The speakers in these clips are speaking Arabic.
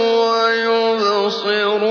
ويبصرون.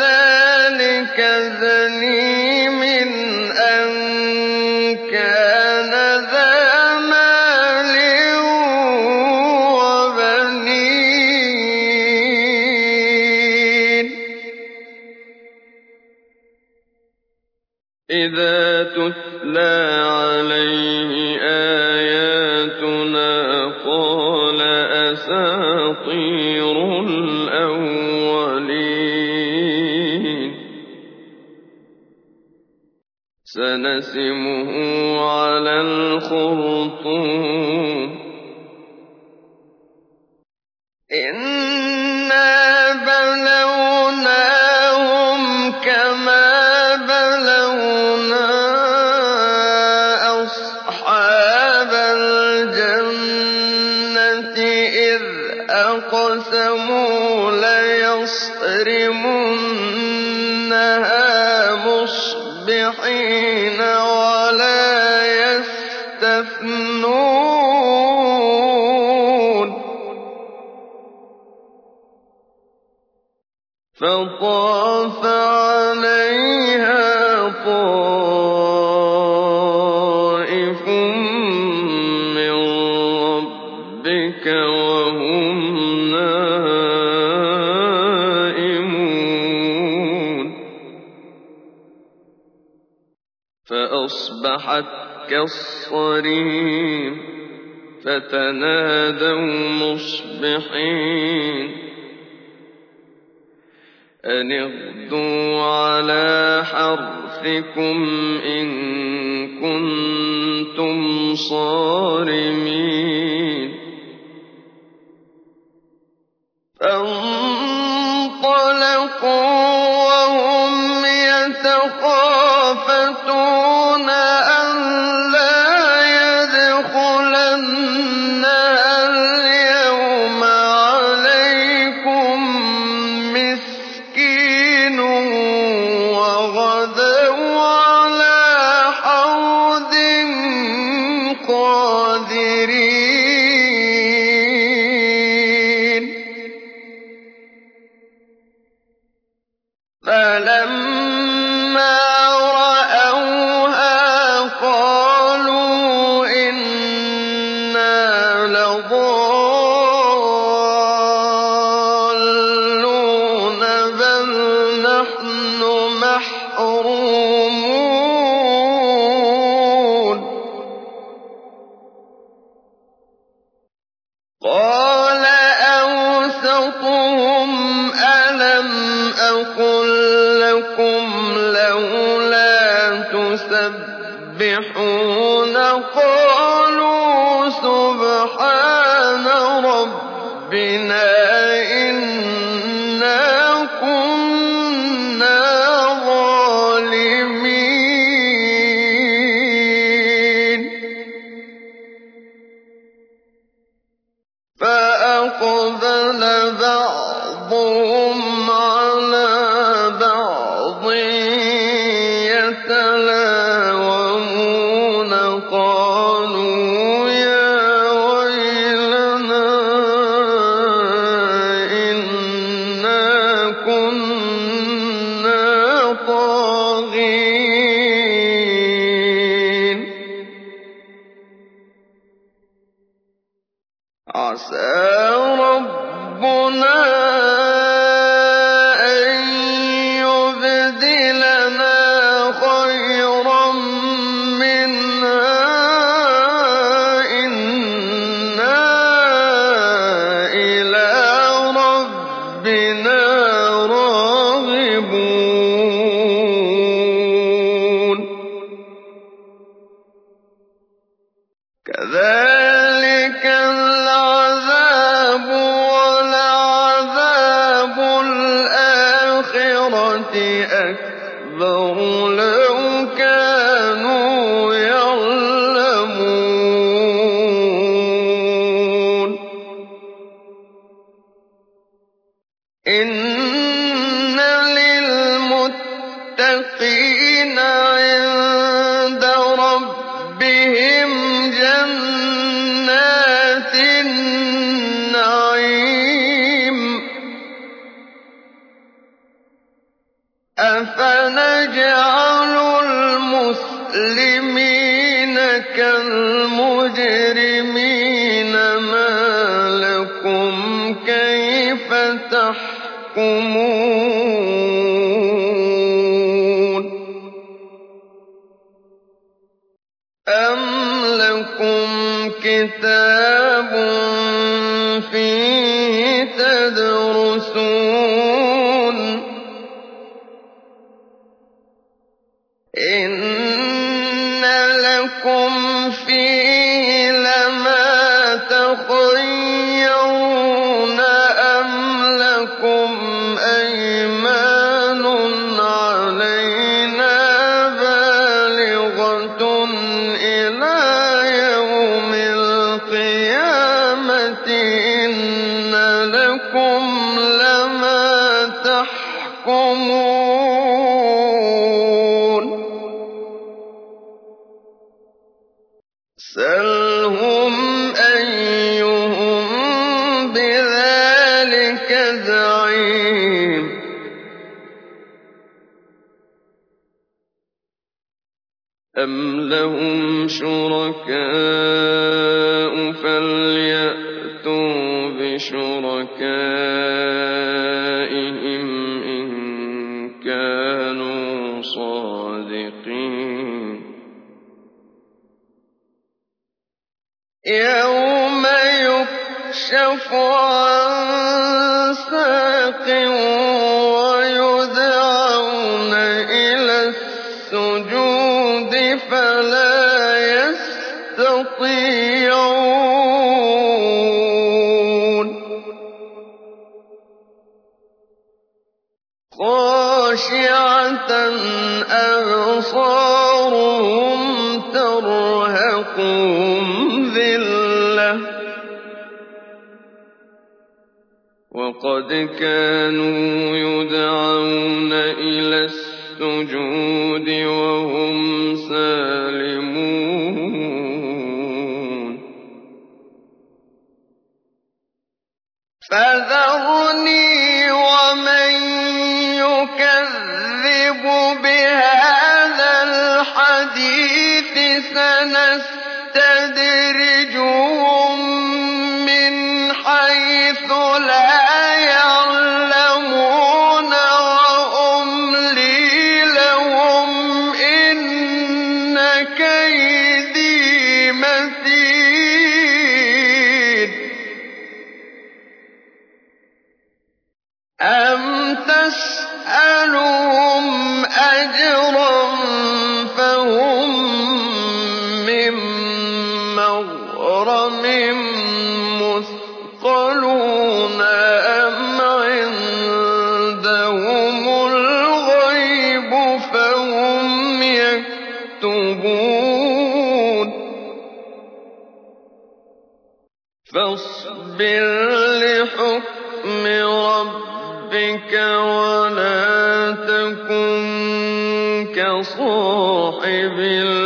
ذلك زنيم أن كان ذا مال وبنين إذا تتلى عليه آياتنا قال أساطير سنسمه على الخرطوم. فطاف عليها طائف من ربك وهم نائمون. فأصبحت كالصريم فتنادوا مصبحين. أن اغدوا على حرثكم إن كنتم صارمين. فانطلقوا وهم يتخافتون. أكبر كِتَابٌ فِيهِ تَدْرُسُونَ إِنَّ لَكُمْ فِيهِ لَمَا تَخَيَّرُونَ سَلْهُمْ أَيُّهُم بِذَٰلِكَ زَعِيمٌ. أَمْ لَهُمْ شُرَكَاءُ يَسْتَطِيعُونَ. خَاشِعَةً أَبْصَارُهُمْ تَرْهَقُهُمْ ذِلَّةٌ ۖ. وَقَدْ كَانُوا يُدْعَوْنَ إِلَى السُّجُودِ وَهُمْ حيث لا رَبِّكَ وَلَا تَكُن كَصَاحِبِ الْحُوتِ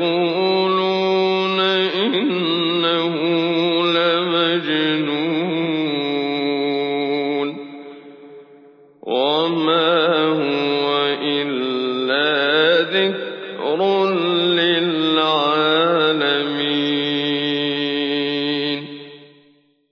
ويقولون إنه